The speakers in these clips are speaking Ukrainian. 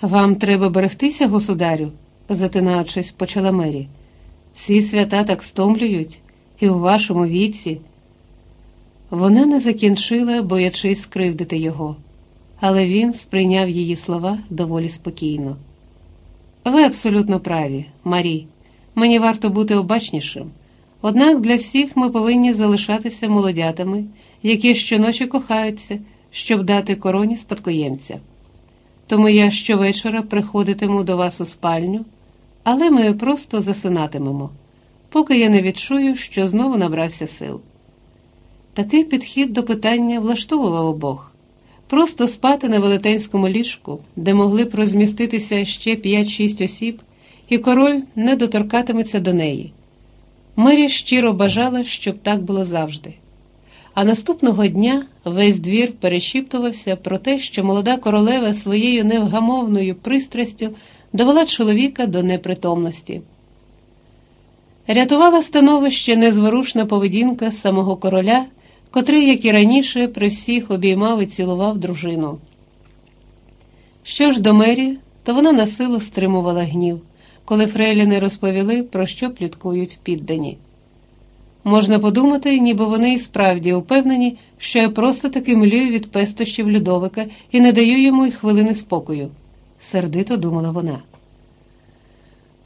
Вам треба берегтися, государю, затинаючись, почала Мері. Ці свята так стомлюють, і у вашому віці. Вона не закінчила, боячись скривдити його, але він сприйняв її слова доволі спокійно. Ви абсолютно праві, Марі. Мені варто бути обачнішим. Однак для всіх ми повинні залишатися молодятами, які щоночі кохаються, щоб дати короні спадкоємця. Тому я щовечора приходитиму до вас у спальню, але ми просто засинатимемо, поки я не відчую, що знову набрався сил. Такий підхід до питання влаштовував обох просто спати на велетенському ліжку, де могли б розміститися ще 5-6 осіб, і король не доторкатиметься до неї. Мері щиро бажала, щоб так було завжди. А наступного дня весь двір перешіптувався про те, що молода королева своєю невгамовною пристрастю довела чоловіка до непритомності. Рятувала становище незворушна поведінка самого короля, котрий, як і раніше, при всіх обіймав і цілував дружину. Що ж до Мері, то вона на силу стримувала гнів, коли Фрейліни розповіли, про що пліткують піддані. Можна подумати, ніби вони і справді упевнені, що я просто таки млюю від пестощів Людовика і не даю йому й хвилини спокою, сердито думала вона.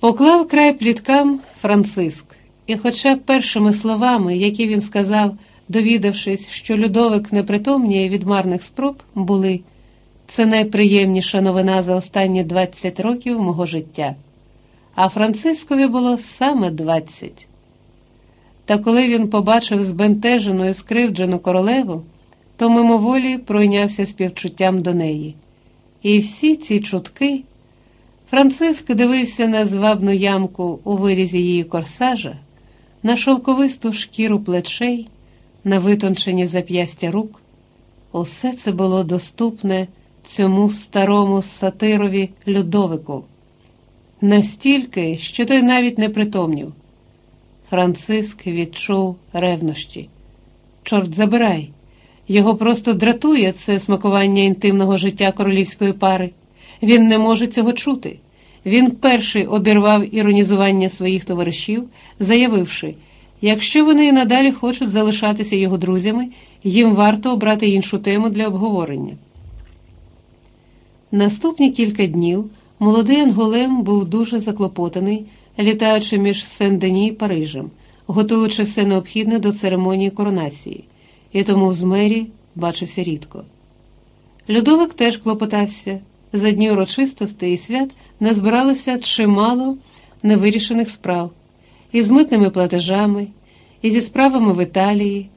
Поклав край пліткам Франциск, і, хоча першими словами, які він сказав, довідавшись, що Людовик не притомніє від марних спроб, були це найприємніша новина за останні 20 років мого життя. А Францискові було саме 20. Та коли він побачив збентежену і скривджену королеву, то мимоволі пройнявся співчуттям до неї. І всі ці чутки. Франциск дивився на звабну ямку у вирізі її корсажа, на шовковисту шкіру плечей, на витончені зап'ястя рук. Усе це було доступне цьому старому сатирові Людовику, настільки, що той навіть не притомнів. Франциск відчув ревнощі. Чорт забирай, його просто дратує це смакування інтимного життя королівської пари. Він не може цього чути. Він перший обірвав іронізування своїх товаришів, заявивши, якщо вони і надалі хочуть залишатися його друзями, їм варто обрати іншу тему для обговорення. Наступні кілька днів молодий Анголем був дуже заклопотаний, літаючи між Сен-Дені і Парижем, готуючи все необхідне до церемонії коронації, і тому з мері бачився рідко. Людовик теж клопотався. За дні урочистостей і свят назбиралося чимало невирішених справ і з митними платежами, і зі справами в Італії,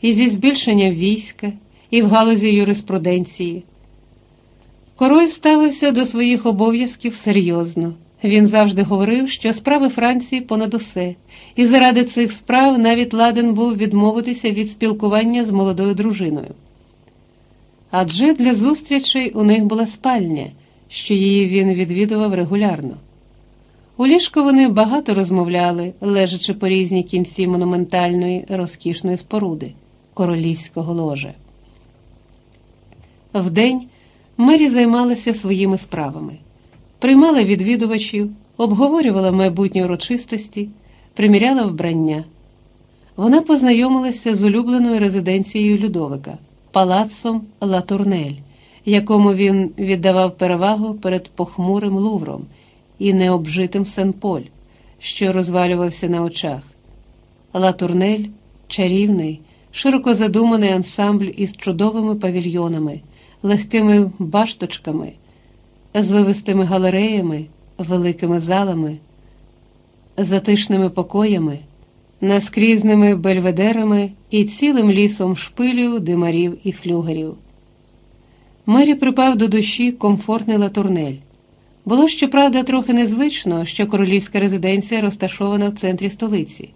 і зі збільшенням війська, і в галузі юриспруденції. Король ставився до своїх обов'язків серйозно. Він завжди говорив, що справи Франції понад усе, і заради цих справ навіть ладен був відмовитися від спілкування з молодою дружиною адже для зустрічей у них була спальня, що її він відвідував регулярно. У ліжку вони багато розмовляли, лежачи по різні кінці монументальної розкішної споруди королівського ложа. Вдень Мері займалася своїми справами, приймала відвідувачів, обговорювала майбутні урочистості, приміряла вбрання. Вона познайомилася з улюбленою резиденцією Людовика палацом Латурнель, якому він віддавав перевагу перед похмурим лувром і необжитим Сен-Поль, що розвалювався на очах. Латурнель чарівний, широко задуманий ансамбль із чудовими павільйонами, легкими башточками, звивистими галереями, великими залами, затишними покоями наскрізними бельведерами і цілим лісом шпилів, димарів і флюгерів. Мері припав до душі комфортний латурнель. Було, щоправда, трохи незвично, що королівська резиденція розташована в центрі столиці.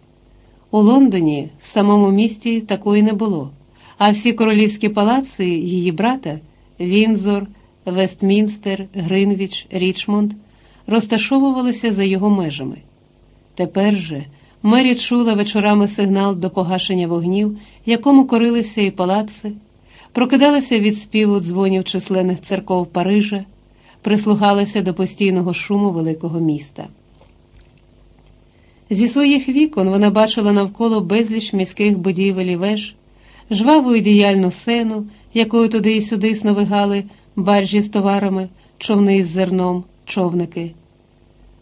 У Лондоні, в самому місті, такої не було, а всі королівські палаци її брата Вінзор, Вестмінстер, Гринвіч, Річмонд розташовувалися за його межами. Тепер же Мері чула вечорами сигнал до погашення вогнів, якому корилися і палаци, прокидалася від співу дзвонів численних церков Парижа, прислухалася до постійного шуму великого міста. Зі своїх вікон вона бачила навколо безліч міських будівель і веж, жваву і діяльну сену, якою туди і сюди сновигали баржі з товарами, човни з зерном, човники.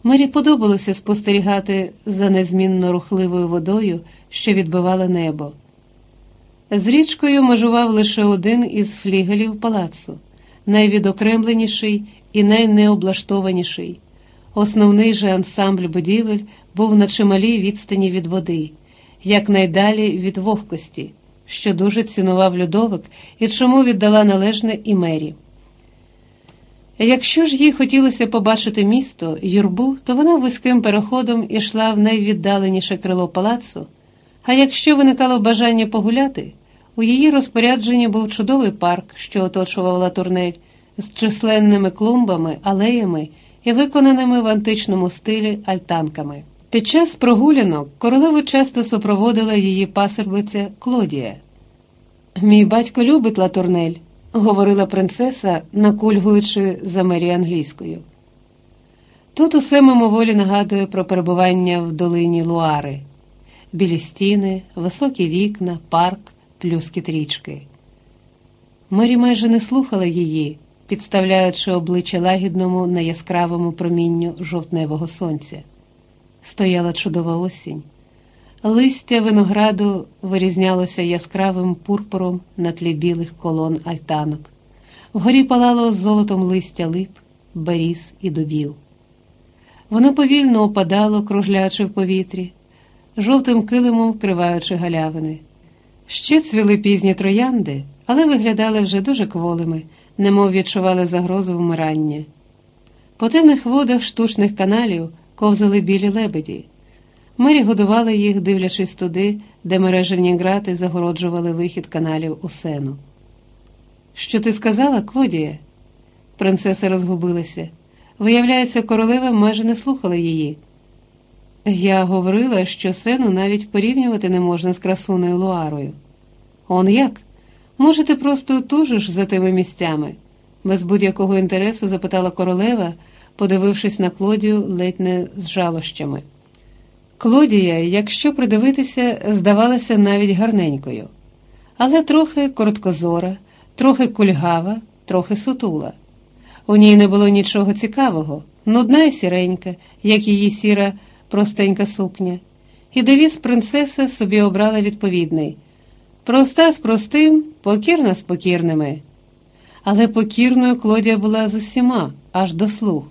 Мері подобалося спостерігати за незмінно рухливою водою, що відбивала небо. З річкою межував лише один із флігелів палацу, найвідокремленіший і найнеоблаштованіший. Основний же ансамбль будівель був на чималій відстані від води, якнайдалі від вогкості, що дуже цінував Людовик і чому віддала належне і мері. Якщо ж їй хотілося побачити місто, юрбу, то вона вузьким переходом ішла в найвіддаленіше крило палацу, а якщо виникало бажання погуляти, у її розпорядженні був чудовий парк, що оточував латурнель, з численними клумбами, алеями і виконаними в античному стилі альтанками. Під час прогулянок королеву часто супроводила її пасербиця Клодія. Мій батько любить латурнель говорила принцеса, накульгуючи за мері англійською. Тут усе мимоволі нагадує про перебування в долині Луари, білі стіни, високі вікна, парк, плюскіт річки. Мері майже не слухала її, підставляючи обличчя лагідному на яскравому промінню жовтневого сонця. Стояла чудова осінь. Листя винограду вирізнялося яскравим пурпуром на тлі білих колон альтанок. Вгорі палало золотом листя лип, беріз і дубів. Воно повільно опадало, кружлячи в повітрі, жовтим килимом вкриваючи галявини. Ще цвіли пізні троянди, але виглядали вже дуже кволими, немов відчували загрозу вмирання. По темних водах штучних каналів ковзали білі лебеді. Мері годувала їх, дивлячись туди, де мережевні грати загороджували вихід каналів у сену. Що ти сказала, Клодія? Принцеса розгубилася. Виявляється, королева майже не слухала її. Я говорила, що сену навіть порівнювати не можна з красуною Луарою. Он як? Може, ти просто тужиш за тими місцями? без будь-якого інтересу запитала королева, подивившись на Клодію ледь не з жалощами. Клодія, якщо придивитися, здавалася навіть гарненькою, але трохи короткозора, трохи кульгава, трохи сутула. У ній не було нічого цікавого, нудна і сіренька, як її сіра, простенька сукня, і девіз принцеса собі обрала відповідний проста з простим, покірна з покірними. Але покірною Клодія була з усіма, аж до слух.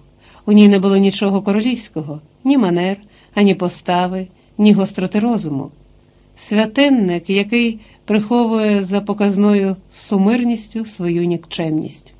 У ній не було нічого королівського, ні манер ані постави, ні гостроти розуму. Святенник, який приховує за показною сумирністю свою нікчемність.